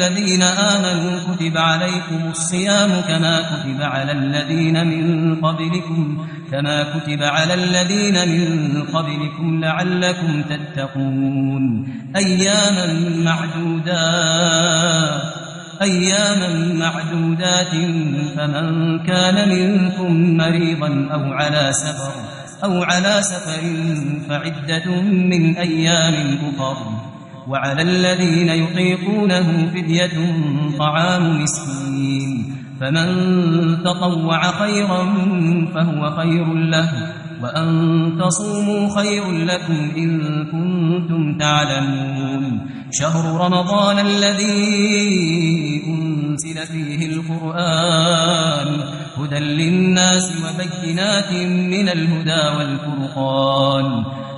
الذين آمنوا كتب عليكم الصيام كما كتب على الذين من قبلكم كما كتب على الذين من قبلكم لعلكم تتقون. أياما معدودات أياما معدودات فمن كان منكم مريضا أو على سفر أو على سفر فعدة من أيام أخر. وعلى الذين يطيقونه فدية طعام مسكين. فمن تطوع خيرا فهو خير له وأن تصوموا خير لكم إن كنتم تعلمون. شهر رمضان الذي أنزل فيه القرآن هدى للناس وبينات من الهدى والفرقان.